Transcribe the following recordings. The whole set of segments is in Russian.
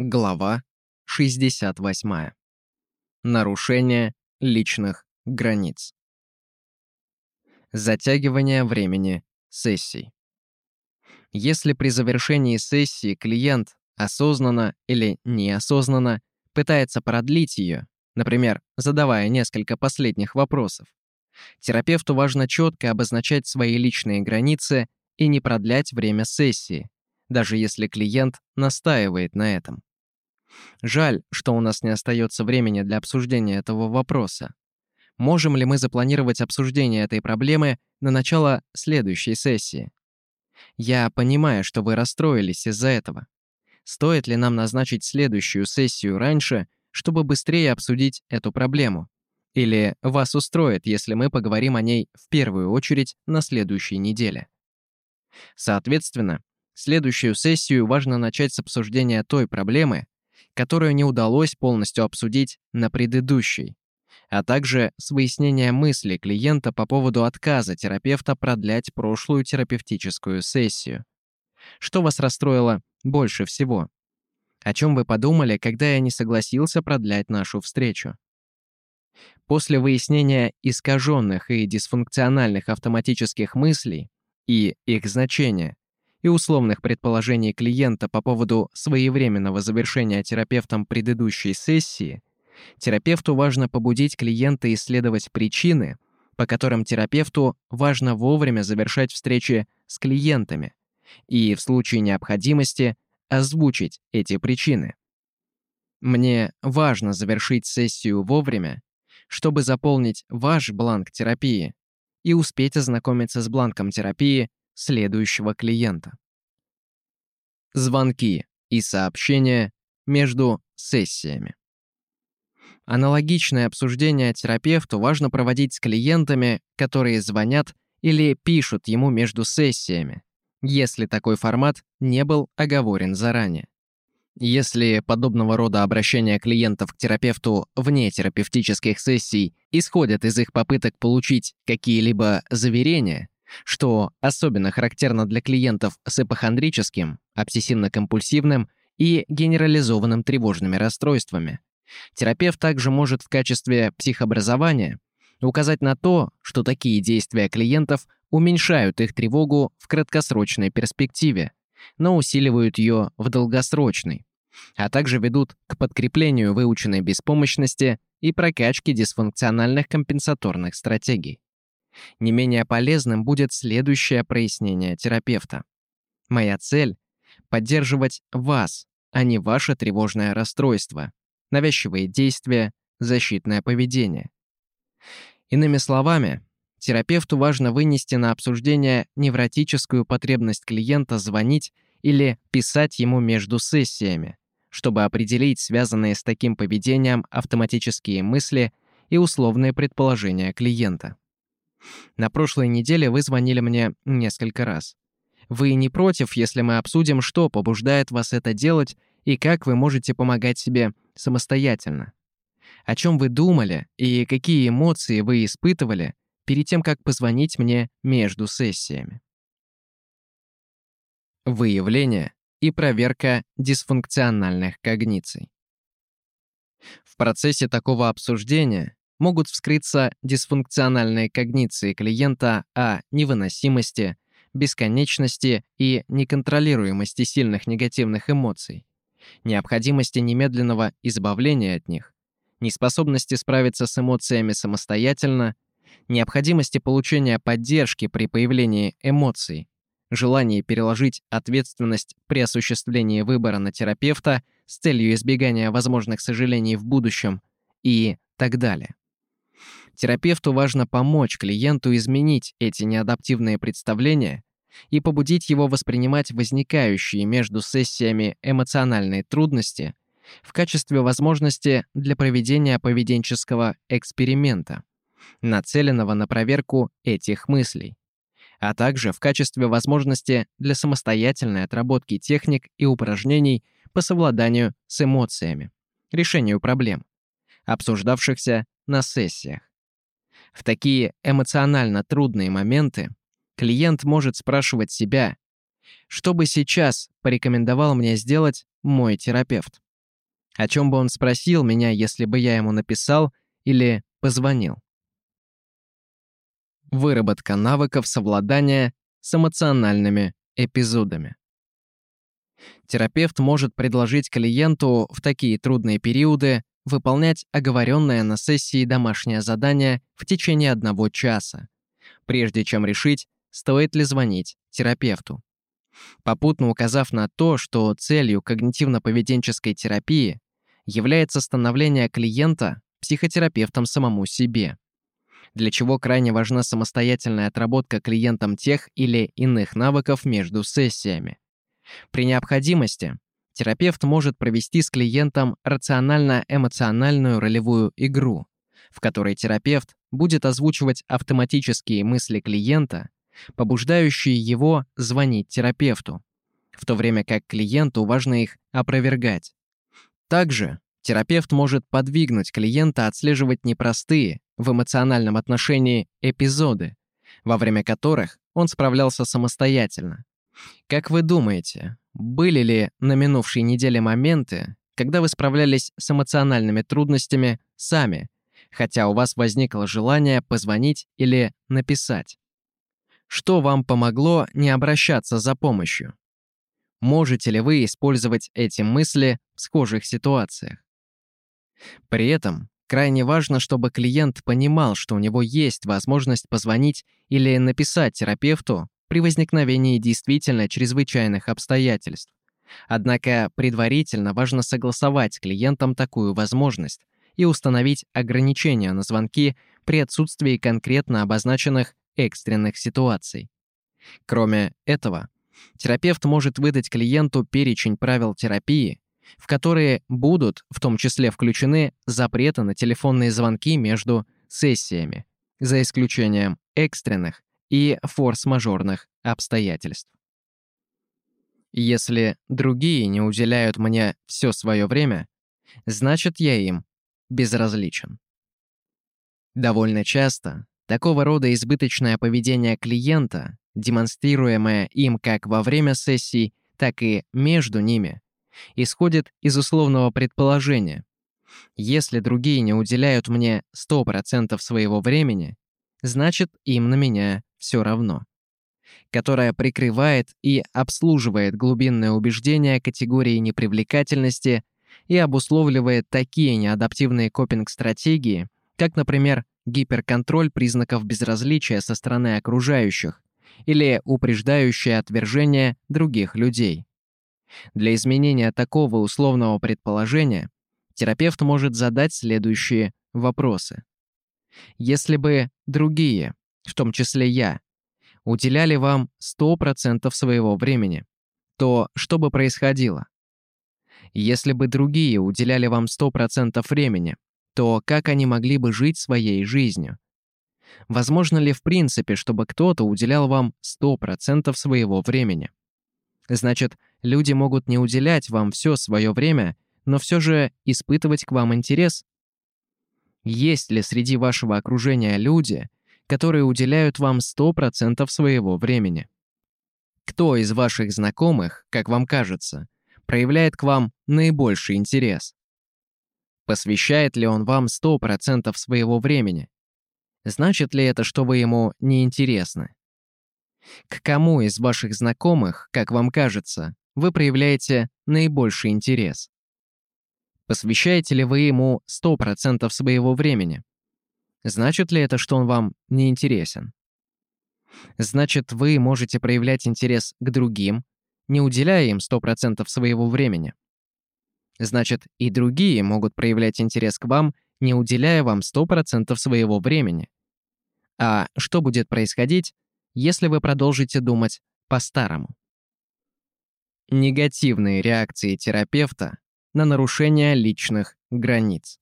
Глава 68. Нарушение личных границ. Затягивание времени сессий. Если при завершении сессии клиент осознанно или неосознанно пытается продлить ее, например, задавая несколько последних вопросов, терапевту важно четко обозначать свои личные границы и не продлять время сессии, даже если клиент настаивает на этом. Жаль, что у нас не остается времени для обсуждения этого вопроса. Можем ли мы запланировать обсуждение этой проблемы на начало следующей сессии? Я понимаю, что вы расстроились из-за этого. Стоит ли нам назначить следующую сессию раньше, чтобы быстрее обсудить эту проблему? Или вас устроит, если мы поговорим о ней в первую очередь на следующей неделе? Соответственно, следующую сессию важно начать с обсуждения той проблемы, которую не удалось полностью обсудить на предыдущей, а также с выяснения мысли клиента по поводу отказа терапевта продлять прошлую терапевтическую сессию. Что вас расстроило больше всего? О чем вы подумали, когда я не согласился продлять нашу встречу? После выяснения искаженных и дисфункциональных автоматических мыслей и их значения, и условных предположений клиента по поводу своевременного завершения терапевтом предыдущей сессии, терапевту важно побудить клиента исследовать причины, по которым терапевту важно вовремя завершать встречи с клиентами и, в случае необходимости, озвучить эти причины. Мне важно завершить сессию вовремя, чтобы заполнить ваш бланк терапии и успеть ознакомиться с бланком терапии следующего клиента. Звонки и сообщения между сессиями. Аналогичное обсуждение терапевту важно проводить с клиентами, которые звонят или пишут ему между сессиями, если такой формат не был оговорен заранее. Если подобного рода обращения клиентов к терапевту вне терапевтических сессий исходят из их попыток получить какие-либо заверения, что особенно характерно для клиентов с эпохондрическим, обсессивно-компульсивным и генерализованным тревожными расстройствами. Терапевт также может в качестве психообразования указать на то, что такие действия клиентов уменьшают их тревогу в краткосрочной перспективе, но усиливают ее в долгосрочной, а также ведут к подкреплению выученной беспомощности и прокачке дисфункциональных компенсаторных стратегий. Не менее полезным будет следующее прояснение терапевта. Моя цель — поддерживать вас, а не ваше тревожное расстройство, навязчивые действия, защитное поведение. Иными словами, терапевту важно вынести на обсуждение невротическую потребность клиента звонить или писать ему между сессиями, чтобы определить связанные с таким поведением автоматические мысли и условные предположения клиента. На прошлой неделе вы звонили мне несколько раз. Вы не против, если мы обсудим, что побуждает вас это делать и как вы можете помогать себе самостоятельно? О чем вы думали и какие эмоции вы испытывали перед тем, как позвонить мне между сессиями? Выявление и проверка дисфункциональных когниций. В процессе такого обсуждения могут вскрыться дисфункциональные когниции клиента о невыносимости, бесконечности и неконтролируемости сильных негативных эмоций, необходимости немедленного избавления от них, неспособности справиться с эмоциями самостоятельно, необходимости получения поддержки при появлении эмоций, желании переложить ответственность при осуществлении выбора на терапевта с целью избегания возможных сожалений в будущем и так далее. Терапевту важно помочь клиенту изменить эти неадаптивные представления и побудить его воспринимать возникающие между сессиями эмоциональные трудности в качестве возможности для проведения поведенческого эксперимента, нацеленного на проверку этих мыслей, а также в качестве возможности для самостоятельной отработки техник и упражнений по совладанию с эмоциями, решению проблем, обсуждавшихся на сессиях. В такие эмоционально трудные моменты клиент может спрашивать себя, что бы сейчас порекомендовал мне сделать мой терапевт. О чем бы он спросил меня, если бы я ему написал или позвонил? Выработка навыков совладания с эмоциональными эпизодами. Терапевт может предложить клиенту в такие трудные периоды выполнять оговоренное на сессии домашнее задание в течение одного часа, прежде чем решить, стоит ли звонить терапевту. Попутно указав на то, что целью когнитивно-поведенческой терапии является становление клиента психотерапевтом самому себе, для чего крайне важна самостоятельная отработка клиентом тех или иных навыков между сессиями. При необходимости терапевт может провести с клиентом рационально-эмоциональную ролевую игру, в которой терапевт будет озвучивать автоматические мысли клиента, побуждающие его звонить терапевту, в то время как клиенту важно их опровергать. Также терапевт может подвигнуть клиента отслеживать непростые, в эмоциональном отношении, эпизоды, во время которых он справлялся самостоятельно, как вы думаете, были ли на минувшей неделе моменты, когда вы справлялись с эмоциональными трудностями сами, хотя у вас возникло желание позвонить или написать? Что вам помогло не обращаться за помощью? Можете ли вы использовать эти мысли в схожих ситуациях? При этом крайне важно, чтобы клиент понимал, что у него есть возможность позвонить или написать терапевту при возникновении действительно чрезвычайных обстоятельств. Однако предварительно важно согласовать с клиентом такую возможность и установить ограничения на звонки при отсутствии конкретно обозначенных экстренных ситуаций. Кроме этого, терапевт может выдать клиенту перечень правил терапии, в которые будут в том числе включены запреты на телефонные звонки между сессиями, за исключением экстренных и форс-мажорных обстоятельств. Если другие не уделяют мне все свое время, значит я им безразличен. Довольно часто такого рода избыточное поведение клиента, демонстрируемое им как во время сессий, так и между ними, исходит из условного предположения. Если другие не уделяют мне 100% своего времени, значит им на меня все равно, которая прикрывает и обслуживает глубинное убеждение категории непривлекательности и обусловливает такие неадаптивные копинг-стратегии, как, например, гиперконтроль признаков безразличия со стороны окружающих или упреждающее отвержение других людей. Для изменения такого условного предположения терапевт может задать следующие вопросы. Если бы другие, в том числе я, уделяли вам 100% своего времени, то что бы происходило? Если бы другие уделяли вам 100% времени, то как они могли бы жить своей жизнью? Возможно ли в принципе, чтобы кто-то уделял вам 100% своего времени? Значит, люди могут не уделять вам все свое время, но все же испытывать к вам интерес? Есть ли среди вашего окружения люди, которые уделяют вам 100% своего времени. Кто из ваших знакомых, как вам кажется, проявляет к вам наибольший интерес? Посвящает ли он вам 100% своего времени? Значит ли это, что вы ему не интересны? К кому из ваших знакомых, как вам кажется, вы проявляете наибольший интерес? Посвящаете ли вы ему 100% своего времени? Значит ли это, что он вам не интересен? Значит, вы можете проявлять интерес к другим, не уделяя им 100% своего времени. Значит, и другие могут проявлять интерес к вам, не уделяя вам 100% своего времени. А что будет происходить, если вы продолжите думать по-старому? Негативные реакции терапевта на нарушение личных границ.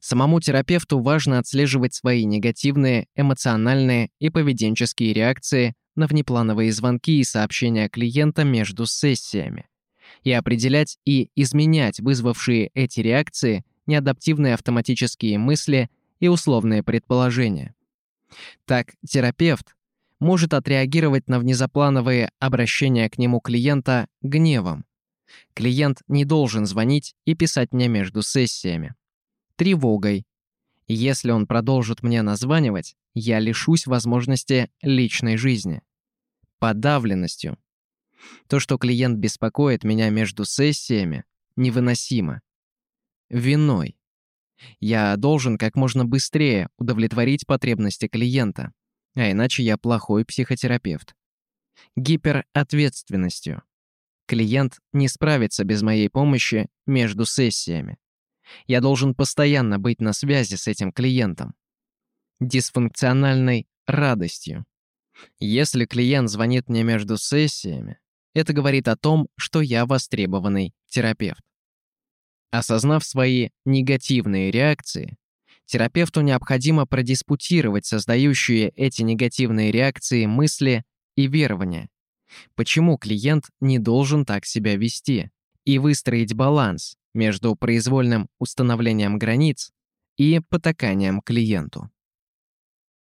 Самому терапевту важно отслеживать свои негативные, эмоциональные и поведенческие реакции на внеплановые звонки и сообщения клиента между сессиями и определять и изменять вызвавшие эти реакции неадаптивные автоматические мысли и условные предположения. Так, терапевт может отреагировать на внезаплановые обращения к нему клиента гневом, Клиент не должен звонить и писать мне между сессиями. Тревогой. Если он продолжит мне названивать, я лишусь возможности личной жизни. Подавленностью. То, что клиент беспокоит меня между сессиями, невыносимо. Виной. Я должен как можно быстрее удовлетворить потребности клиента, а иначе я плохой психотерапевт. Гиперответственностью. Клиент не справится без моей помощи между сессиями. Я должен постоянно быть на связи с этим клиентом. Дисфункциональной радостью. Если клиент звонит мне между сессиями, это говорит о том, что я востребованный терапевт. Осознав свои негативные реакции, терапевту необходимо продиспутировать создающие эти негативные реакции мысли и верования. Почему клиент не должен так себя вести? И выстроить баланс между произвольным установлением границ и потаканием клиенту.